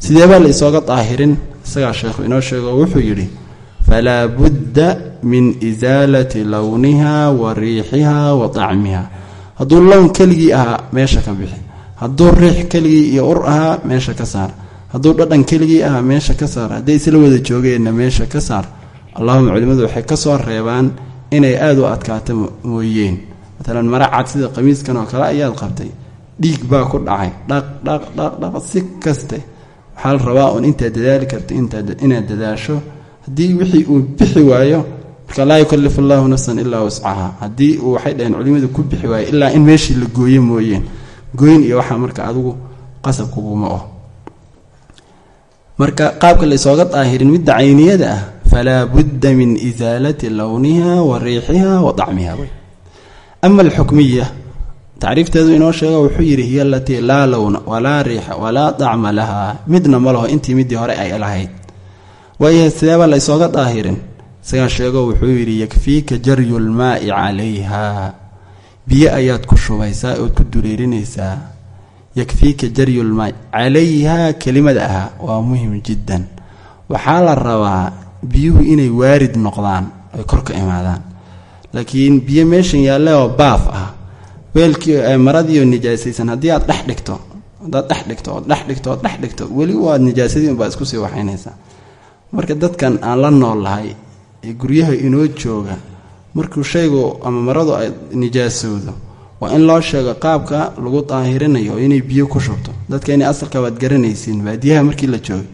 sideebaa la isooga daahirin isagaa sheekhu inoo sheego wuxuu yidhi falaa budda min isaalati lowniha wa riixiha wa dacmiha. Hadduu lown keligii ahaa meesha ka bixi. Hadduu riix keligii iyo ur ahaa meesha ka saar. Hadduu dhadhan keligii ahaa meesha ka saar. Hadday isla wada joogeenna meesha ka saar. Allahuma culimmadu waxay ka reebaan inay aada u adkaato mooyeen matalan mara cad sida qamiiskan oo kale ayaad qabtay. Dhiig baa ku dhacay. Dhaq dhaq dhaq dhaq si kaste. Waxaa rabaa uun intaad dadaali karta inaad dadaasho. Haddii wixii uu bixi waayo marka laa yukalifu allahu nafsan ilaa wascaha haddii uu waxay dhaheen culimmadu ku bixi waayo ilaa in meeshii la gooye mooyeen. Gooyn iyo waxaa marka adigu qasabkuguma oh marka qaabka laysooga daahirin midda cayniyada ah falaa budda min isaalati lowniha wa riixiha wa dacmiha ama alxukmiya tacriifteedu inoo sheego wuxuu yidhi hiya alatii laa lowna walaa riixa walaa dacma lahaa midna ma laho intii midii hore ay lahayd waayahay sideeba laysooga daahirin isagaa sheego wuxuu yidhi yakfiika jaryu lmaa'i calayha biyo ayaad ku shubaysaa ood ku dureerinaysaa yakfiika jaryulmaay calayhaa kelimada waa muhiim jiddan waxaa la rabaa biyuhu inay waarid noqdaan ay kor ka imaadaan laakiin biyo meeshan yaalle oo baaf ah. Weelkii maradiioo nijaasaysan haddii aad dhex dhigto haddaad dhex dhigto ood dhex dhigto ood dhex dhigto weli waad nijaasadii unbaa isku sii waxaynaysaa. Marka dadkan aan la nool lahay ee guryaha inoo jooga markuu shaygu ama maradu ay nijaasowdo waa in loo sheego qaabka lagu daahirinayo inay biyo ku shubto. Dadka inay asalka waad garanaysiin baadiyaha markii la joogay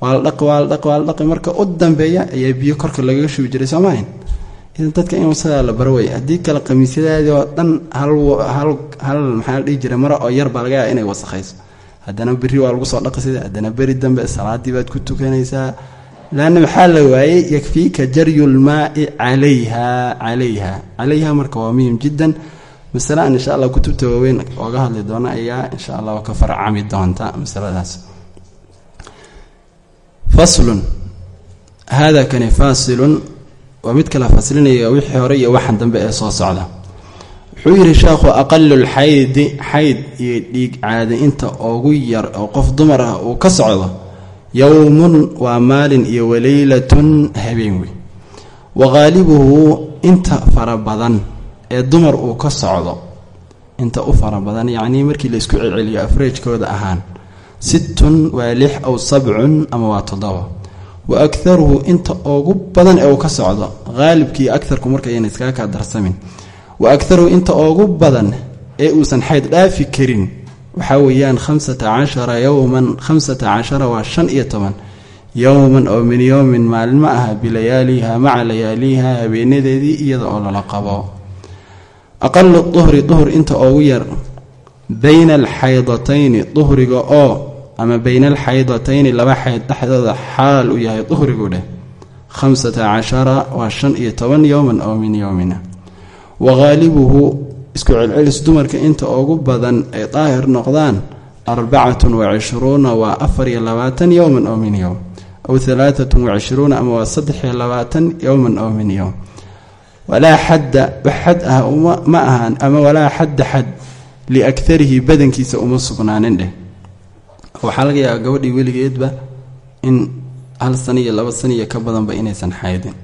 waa la dhaqi waa la dhaqi waa la dhaqi marka u dambeeya ayaa biyo korka lagaga shubi jiray soomahayn idan dadka in sidaa la baro wey haddii kale qamiisyadaadii oo dhan hal maxaa dhihi jiray maro oo yar baa laga yaaba inay wasakhayso haddana berri waa lagu soo dhaqisida haddana beri dambe salaadii baad ku tukanaysaa. Laanna maxaa la waayey yakfiika jaryulmaai calayha calayha. Calayha marka waa muhiim jiddan. Masale aan insha allah kutubta waaweyn ooga hadli doona ayaa insha allah ka farcami doonta masaladaas. Faslun. Hada kani faasilun waa mid kala faslinaya wixii hore iyo waxan dambe ee soo socda. Wuxuu yidhi sheekhu aqalulxaydi xayd iyo dhiig caadi inta ugu yar oo qof dumar ah uu ka socdo yowmun waa maalin iyo waleylatun habeen wey wa qaalibuhu inta fara badan ee dumar uu ka socdo. Inta u fara badan yacnii markii laysku celceliyo afreejkooda ahaan sittun waa lix aw sabcun ama waa toddoba wa akharuhu inta ugu badan ee uu ka socdo. Qaalibkii akarku markayna iskaga kaa darsamin. Wa akharuhu inta ugu badan ee uusan xayd dhaafi karin. Waxaa weeyaan khamsata cashara yowman khamsata cashara waa shan iyo toban. Yowman oo min yowmin maalin ma aha bilayaaliha maca layaaliha habeenadeedii iyada oo lala qabo. Aqalu duhri duhur inta ugu yar bayna alxaydatayni duhriga oo ama bayna alxaydatayni laba xayd dhexdooda xaal uu yahay duhrigu dheh khamsata cashara waa shan iyo toban yowman oo min yowmina wa qaalibuhu isku celcelis dumarka inta ugu badan ay daahir noqdaan arbacatun wa cishruuna waa afar iyo labaatan yowman oo min yowm aw halaatatun wa cishruuna ama waa saddex iyo labaatan yowman oo min yowm walaa xadda wax xad ah ma ahaan ama walaa xadda xad liakarihi badankiisa uma sugnaanin dheh waxaa laga yaabaa gabadhii weligeedba in hal sana iyo laba sana iyo ka badanba inaysan xaydin.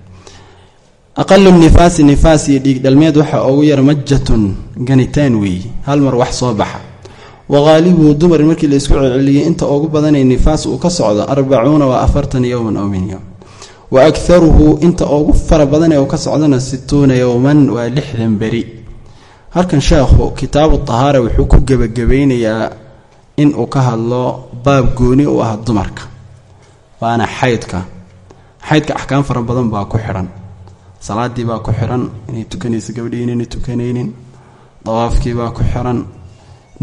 aqalu nifaasi nifaas iyo dhiig dhalmeed waxa ugu yar majatun ganitaan weeye hal mar wax soo baxa. wa qaalibuhu dumar markii la isku celceliyay inta ugu badanay nifaas uu ka socdo arbacuuna waa afartan yowman oo min yowm. wa akharuhu inta ugu fara badan ee uu ka socdona situuna yowman waa lixdan beri. halkan sheekhu kitaabu tahaara wuxuu ku gebagabeynayaa in uu ka hadlo baab gooni u ah dumarka waana xaydka. Xaydka axkaam fara badan baa ku xidhan salaadii baa ku xihan inay tukanayso gabadhii inayna tukanaynin. Dawaafkii baa ku xihan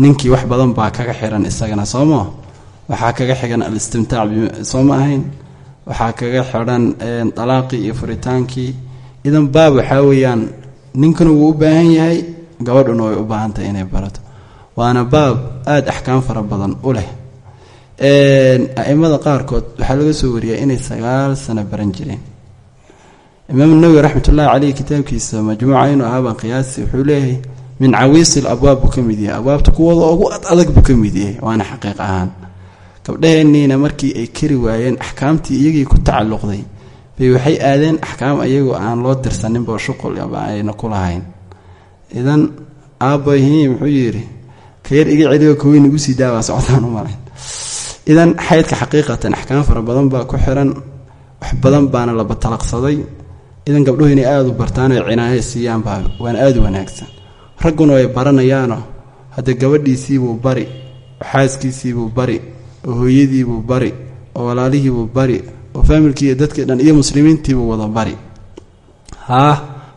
ninkii wax badan baa kaga xihan isagana sooma waxaa kaga xigan al-istimtaac soo ma ahayn? Waxaa kaga xidhan dalaaqii iyo furitaankii. Idan baab waxaa weeyaan ninkuna wuu u baahan yahay gabadhuna way u baahan tahay inay barato waana baab aada axkaam fara badan u leh. Aimada qaarkood waxaa laga soo wariyaa inay sagaal sano baran jireen. Imaam nawowi raxmatullahi caleyh kitaabkiisa majmuuca inuu ahaabaan qiyaasi wuxuu leeyahay min cawiisil abwaab buu ka mid yahay abwaabta kuwooda ugu ad adag buu yahay waana xaqiiq ahaan. Gabdhaheenniina markii ay kari waayeen axkaamtii iyagii ku tacalluqday bay waxay aadeen axkaam iyagoo aan loo dirsaninba shuqul ayna ku idan aabbahi muxuu yidhi kayar iga celiyo kaweyn igu sii daabaa socdaan u malayn idan xaydka xaqiiqatan axkaam fara badan baa ku xiran wax badan baana la batalaqsaday. Idan gabdhuhu inay aada u bartaan oy cinaayo siiyaanbaa waana aada u wanaagsan. Ragguna way baranayaano haddee gabadhiisiibuu bari oo xaaskiisiibuu bari oo hooyadiibuu bari oo walaalihiibuu bari oo faamilkii iyo dadkii dhan iyo muslimiintiibuu wada bari. Haa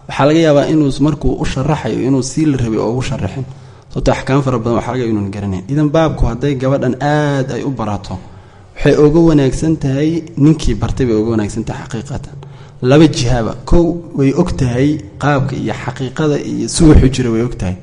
waxaa laga yaabaa inuu markuu u sharaxayo inuu sii la rabay oo ugu sharaxin sababto axkaam fara badan waxa laga inuun garanayn idan baabku hadday gabadhan aad ay u barato waxay uga wanaagsan tahay ninkii bartay bay uga wanaagsan tahay xaqiiqatan. Laba jihaaba kow way og tahay qaabka iyo xaqiiqada iyo suwaxu jira way og tahay.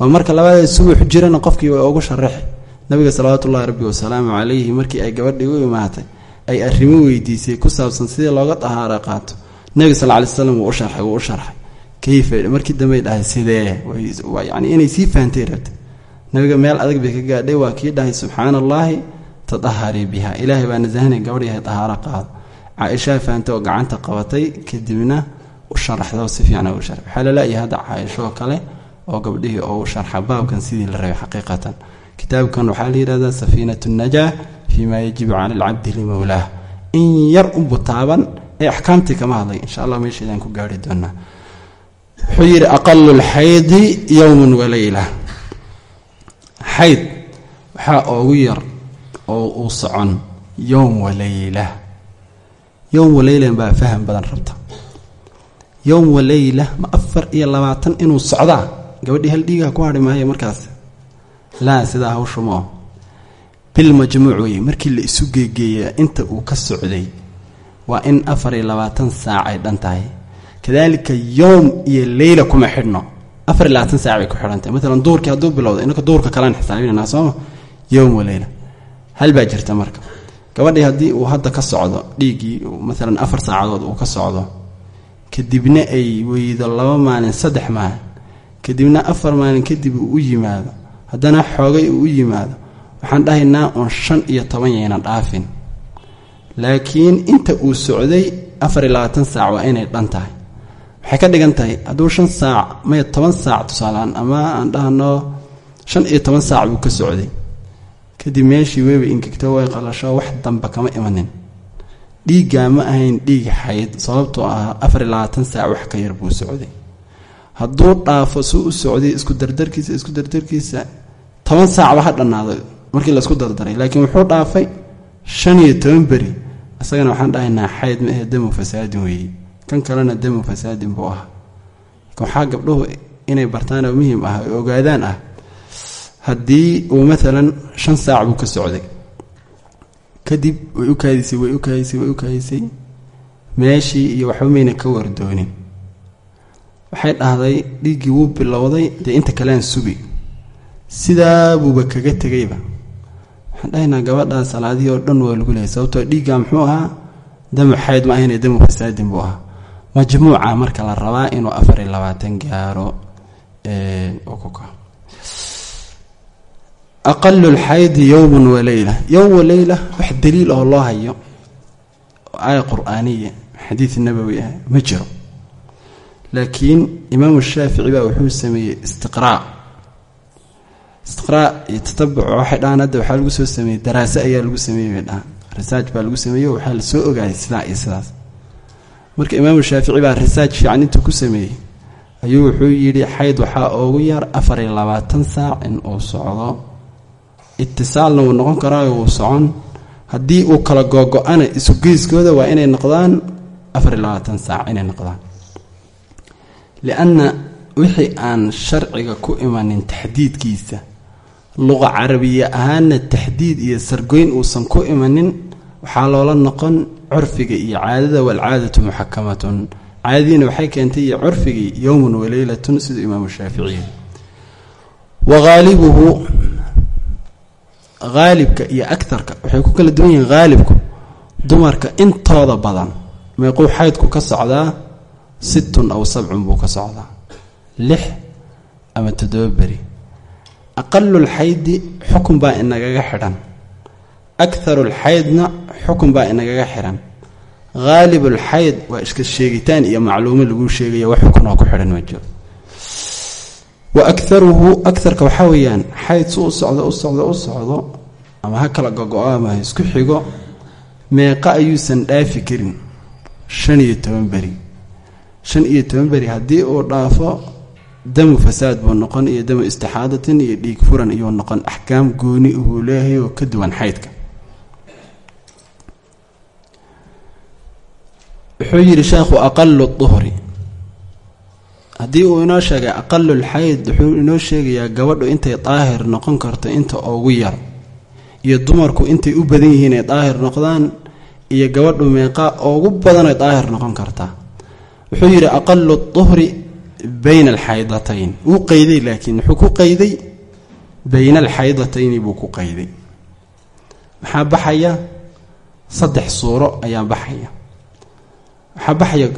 Marka labada suwaxu jirana qofkii way ugu sharaxi nabiga salawaatu ullahi rabbi wasalaamu calayhi markii ay gabadhii u imaatay ay arrimo weydiisay ku saabsan sidii looga dahaara qaato. Nebiga sal ly slam wuu u sharxay wuu u sharxay kayfa markii dambey dhahay sidee? Yani inay sii fahantay rabtay nabiga meel adag bay ka gaadhay waa kii dhahay subxaana allaahi biha. Ilaahay baa nasahanay gabadh yahay dahaaro qaado. Caaishaa fahantay oo gacanta qabatay kadibna u sharaxdo si fiican u shar waxaa la leeyahay hadda caaishoo kale oo gabdhihii oo u sharxa baabkan sidii la rabay xaqiiqatan. Kitaabkan waxaa la yidhahdaa safiinat najaa fii maa yajibu cala alcabdi limowlaah in yar unbu ee axkaamtii kama hadlay. Insha allah meesheedaan ku gaari doonaa wuxuu yidhi aqalu lxaydi yowmun waleyla xayd waxaa oogu yar oo uu socon yowm waleyla yowm waleylan baa faham badan rabta. Yowm waleyla ma afar iyo labaatan inuu socdaa? Gabadhii hal dhiigaa ku hadhi maayo markaas. Laa sidaa hawsha moo bilmajmuuc weeye markii la isu geegeeya inta uu ka socday waa in afar iyo labaatan saac ay dhan tahay kadaalika yowm iyo leyla kuma xidhno. Afar iyo labaatan saac bay ku xidhantahay maalan duurkii hadduu bilowda inaka duurka kalaan xisaabinanaa sooma yowm wa hal baa jirta marka. Gabadhii haddii uu hadda ka socdo dhiiggii maalan afar saacadood uu ka socdo kadibna ay weydo laba maalin saddex maalin kadibna afar maalin kadib uu u yimaado. Haddana xoogay uu u yimaado. Waxaan dhahaynaa uun shan iyo toban yayna dhaafin. Laakiin inta uu socday afar iyo labaatan saac waa inay dhan tahay waxay ka dhigan tahay hadduu shan saac maya toban saac tusaalaan ama aan dhahno shan iyo toban saac buu ka socday. Kadib meeshii weeba ingegto way qalasho wax damba kama imanin. Dhiiggaa ma ahayn dhiig xayd sababtoo ah afar iyo labaatan saac wax ka yar buu socday. Hadduu dhaafo suu u socday isku dardarkiisa isku dardarkiisa toban saacba ha dhannaado markii la isku dardaray. Laakiin wuxuu dhaafay shan iyo toban beri. Isagana waxaan dhahaynaa xayd ma ahe damu fasaadin weeye kan kalena damu fasaadin buu ahaa. Waxaa gabdhuhu inay bartaan oo muhiim ah oo ogaadaan ah haddii uu maalan shan saac buu ka socday. Kadib way u kaadisay way u kaadisay way u kaadisay. Meeshii iyo waxba mayna ka wardoonin waxay dhahday dhiiggii wuu bilowday dee inta kalean sugi sidaa buuba kaga tegayba. Waxaan dhahaynaa gabadhaa salaadihii oo dhan waa lagu lehay sababtoo dhiigga muxuu ahaa damu xayd ma ahayne damu fasaadin buu ahaa majmuuca marka la rabaa inuu afar iyo labaatan gaaro aqalu lxaydi yowman wa leyla. Yowm wa leyla wax daliil oo loo hayo aaya qur'aaniya xadiid nabowi ah ma jiro. Laakiin imaamu shaafici baa wuxuu sameeyey istiqraa istiqraa iyo tatabuc waxay dhahaan hadda waxaa lagu soo sameeyey daraase ayaa lagu sameeyey bay dhahaan. Risaaj baa lagu sameeyey waxaa la soo ogaaday sidaa iyo sidaas marka imaamu shaafici baa risaaj fiican intuu ku sameeyey. Ayuu wuxuu yidhi xayd waxaa ugu yar afar iyo labaatan saac in uu socdo. Itisaalna wuu noqon karaayo wuu socon. Haddii uu kala googo-ana isugeyskooda waa inay noqdaan afar iyo labaatan saac inay noqdaan. Lianna wixii aan sharciga ku imanin taxdiidkiisa luqa carabiya ahaana taxdiid iyo sargoyn uusan ku imanin waxaa loola noqon curfiga iyo caadada waalcaadatu muxakamatun. Caadadiina waxay keentay iyo curfigii yowmun waleylatun siduu imaamu wa haalibuhu haalibka iyo agarka waxay ku kala duwan yihiin haalibku dumarka intooda badan. Meequu xaydku ka socdaa sittun aw sabcun buu ka socdaa lix ama toddoba beri. Aqalulxaydi xukun baa inagaga xidhan akarulxaydna xukun baa inagaga xidhan haalibulxayd waa iska sheegitaan iyo macluumo laguu sheegaya wax xukunoo ku xidhan ma jiro. wa akaruhu akarka waxaa weeyaan xayd su u socdo u socdo u socdo ama ha kala gogo-o ama ha isku xigo meeqa ayuusan dhaafi karin shan iyo toban beri. Shan iyo toban beri haddii uu dhaafo damu fasaad buu noqon iyo damu istixaadatin iyo dhiig furan iyuu noqon. Axkaam gooni uhuu leeyahay oo ka duwan xaydka wuxuu yidhi sheekhu aqalu duhri. Haddii uu inoo sheegay aqalulxayd wuxuu inoo sheegayaa gabadhu intay daahir noqon karto inta ugu yar iyo dumarku intay u badan yihiin ay daahir noqdaan iyo gabadhu meeqa ugu badanay daahir noqon kartaa. Wuxuu yidhi aqalu duhri bayna alxaydatayn. Wuu qeyday laakiin wuxuu ku qeyday bayna alxaydatayni buu ku qeyday maxaa baxaya? Saddex suuro ayaa baxaya waxaa baxaya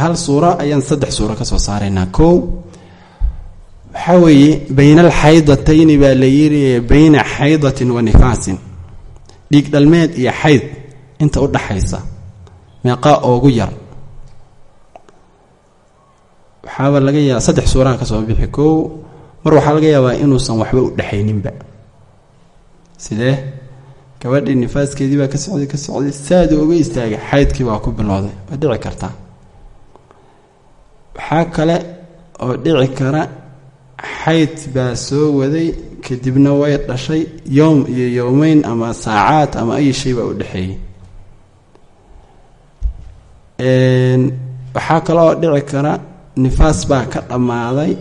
hal suuro ayaan saddex suuro ka soo saaraynaa kow waxaa weeye bayna alxaydatayni baa la yiri bayna xaydatin wa nifaasin. Dhiig dhalmeed iyo xayd inta u dhaxaysa meeqaa oogu yar. Waxaaba laga yaaba saddex suuraha ka soo bixi. Kow mar waxaa laga yaabaa inuusan waxba u dhexayninba sidee gabadhii nifaaskeedii baa ka socday ka socday saadu uga istaagay. Xaydkii baa ku bilowday. Waa dhici kartaa? Waxaa kale oo dhici kara xayd baa soo waday kadibna way dhashay yowm iyo yowmeyn ama saacaad ama ay shay baa u dhexeeyey. Waxaa kaloo dhici kara nifaas baa ka dhammaaday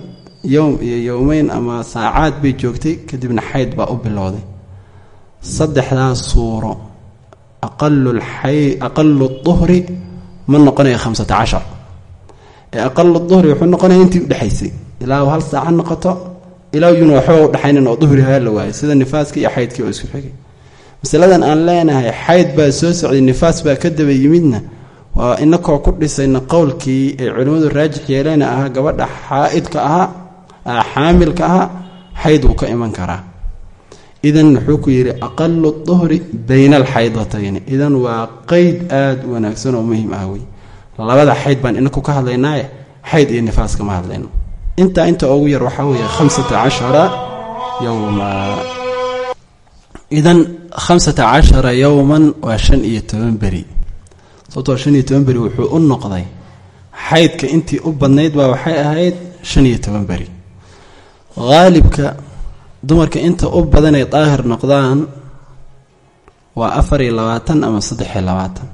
yowm iyo yowmeyn ama saacaad bay joogtay kadibna xayd baa u bilowday saddexdaas suuro aqalu duhri ma noqonaya khamsata cashar. Ee aqalu duhri wuxuu noqonaya intii udhexaysay ilaa hal saaca noqoto ilaa yuna waxba udhexaynin oo duhri haa la waayo sida nifaaskii iyo xaydkii oo isku xigay. Masaladan aan leenahay xayd baa soo socday nifaas baa ka daba yimidna waa inakoo ku dhisayna qowlkii ay culimmadu raajix yeeleyna ahaa gabadha xaa-idka ahaa xaamilka ahaa ka iman karaa idan wuxuu ku yidhi aqalu duhri bayna alxaydatayni idan waa qeyd aada wanaagsan oo muhiim ah wey. Labada xayd baan inaku ka hadlaynaaye xayd iyo nifaas kama hadlayno. Intaa inta ugu yar waxaa weeye khamsata cashara yowma idan khamsata cashara yowman waa shan iyo toban beri. Sababtoo shan iyo toban beri wuxuu u noqday xaydka intii u badnayd baa waxay ahayd shan iyo toban beri. Haalibka dumarka inta u badan ay daahir noqdaan waa afar iyo labaatan ama saddex iyo labaatan.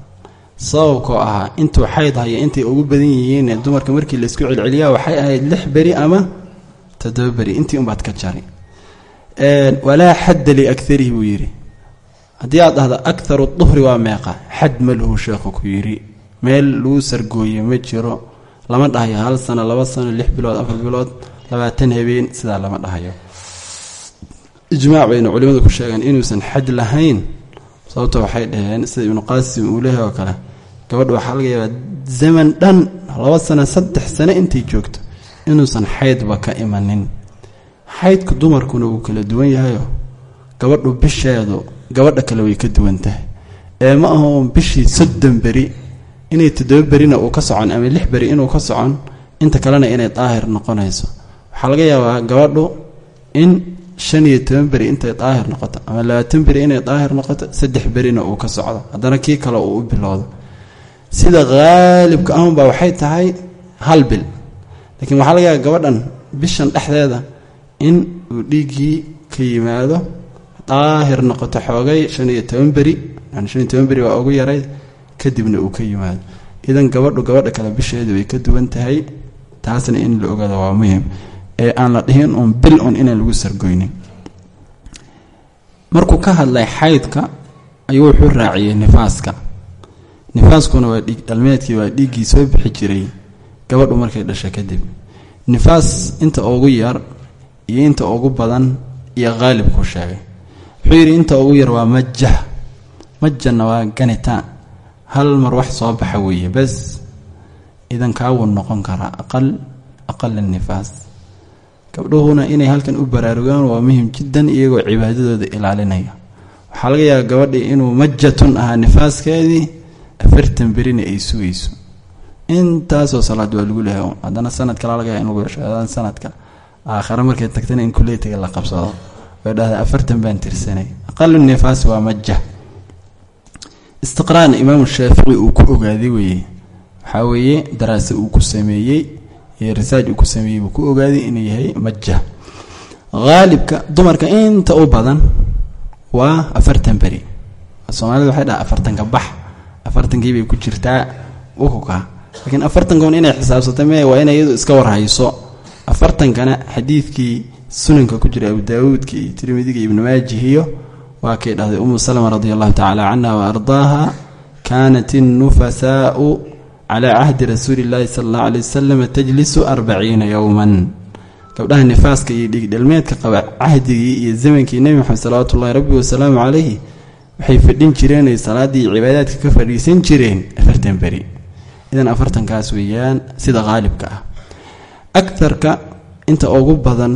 Sababkoo ahaa intuu xayd haya intay ugu badan yihiin dumarka markii la isku celceliyaa waxay ahayd lix beri ama toddoba beri. Intii unbaad ka jari. Walaa xadda liakarihi buu yidhi. Haddii aad dhahdo akaru duhri waa meeqa. Xad ma lahu sheekhu ku yidhi. Meel lagu sargooye ma jiro. Lama dhahayo hal sano laba sano lix bilood afar bilood labaatan habeen sidaa lama dhahayo ijmaac bayna culimadu ku sheegeen inuusan xad lahayn sababto waxay dhaheen sida ibnu qaasim uu leeyahay oo kale gabadha waxaa laga yaabaa zaman dhan laba sano saddex sano intay joogto inuusan xaydba ka imanin. Xaydku dumarkuna wuu kala duwan yahayo gabadhu bisheedu gabadha kale way ka duwan tahay ee ma aho bishii soddon beri inay toddoba berina uu ka socon ama lix beri inuu ka socon inta kalena inay daahir noqonayso. Waxaa laga yaabaa gabadhu in shan iyo toban beri intay daahir noqoto ama labaatan beri inay daahir noqoto saddex berina uu ka socdo. Haddana kii kale uu u bilowdo. Sida haalibka ahunbaa waxay tahay hal bil. Laakiin waxaa laga gabadhan bishan dhexdeeda in uu dhiiggii ka yimaado daahir noqoto xoogay shan iyo toban beri yani shan iyo toban beri waa ugu yaray kadibna uu ka yimaado. Idan gabadhu gabadha kale bisheedu way ka duwan tahay taasna in la ogaado waa muhiim ee aan la dhihin uun bil un inaan lagu sargoynin. Markuu ka hadlay xaydka ayuu wuxuu raaciyey nifaaska. Nifaaskuna waa dhiig dhalmeedkii waa dhiiggii soo bixi jiray gabadhu markay dhasha kadib. Nifaas inta ugu yar iyo inta ugu badan iyo haalibkuu sheegay. Wuxuu yidhi inta ugu yar waa majah majana waa ganitaan. Hal mar wax soo baxa weeye bes. Idan kaawuu noqon karaa aqal aqal nifaas gabdhuhuna inay halkan u baraarugaan waa muhiim jiddan iyagoo cibaadadooda ilaalinaya. Waxaa laga yaaba gabadhii inuu majatun ahaa nifaaskeedii afartan berina ay sugayso. Intaasoo salaad waa lagu leehay haddana sanad kala laga in lagu yeesho. Haddana sanadka aakhare markay tagtana in kuleetiga la qabsado. Way dhahda afartan baan tirsanay. Aqalu nifaas waa maja istiqraana imaamu shaafici uu ku ogaaday weeye. Waxaa weeye daraase uu ku sameeyey iyo risaaj uu ku sameeyey buu ku ogaaday inuu yahay maja haalibka dumarka inta u badan waa afartan beri. Soomaalida waxay dhaha afartanka bax afartankii bay ku jirtaa ukuka. Laakiin afartankan inay xisaabsata me waa inay iska warhayso. Afartankana xadiidkii sunanka ku jira abu daawuudka iyo tirmidiga ibnu maajihiyo waa kay dhahday umu salama radi allahu tacala canha wa ardaaha. Kaanat innufasaau calaa cahdi rasuuli llaahi sala allahu alay wasalam tajlisu arbaciina yowman gabdhaha nifaaska iyo dhigdhelmeedka qaba cahdigii iyo zamankii nebi maxamed salawaatu ullahi rabbi wasalaamu calayhi waxay fadhin jireen ay salaaddii cibaadaadka ka fadhiisan jireen afartan beri idan afartankaas weeyaan sida qaalibka ah agarka inta ugu badan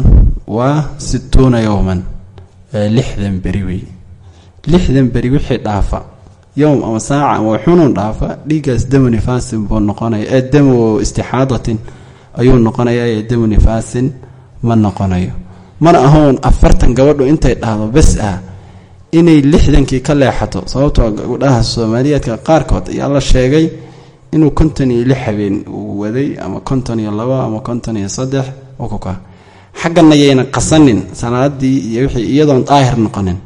waa situuna yowman lixdan beri wey lixdan beri wixii dhaafa yowm ama saaca ama xunun dhaafa dhiiggaas damu nifaasin buu noqonaya damu istixaadatin ayuu noqonayaa ee damu nifaasin ma noqonayo mana ahoon afartan gabadhu intay dhahdo bes ah inay lixdankii ka leexato sababtoo gabdhaha soomaaliyeedka qaarkood ayaa la sheegay inuu konton iyo lix habeen uu waday ama konton iyo labo ama konton iyo saddex ukuka xaggana yayna qasanin salaadii iyo wixii iyadoon daahir noqonin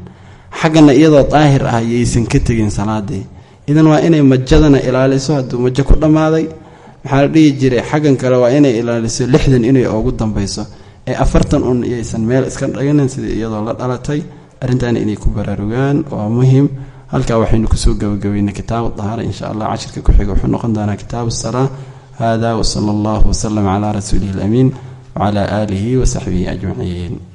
xaggana iyadoo daahir ah yaysan ka tegin salaadii. Idan waa inay majadana ilaaliso hadduu majo ku dhammaaday. Maxaa la dhihi jiray? Xaggan kale waa inay ilaaliso lixdan inay ugu dambayso. Ee afartan un iyaysan meel iska dhiginin sidii iyadoo la dhalatay. Arrintaana inay ku baraarugaan waa muhiim halkaa waxaynu ku soo gabagabeynay kitaabu dahaara insha allah. Cashirka ku xiga wuxuu noqon doonaa kitaabu salaa hada wsala allahu wslama calaa rasuulihi alamiin wcala aalihi wasaxbihi ajmaciin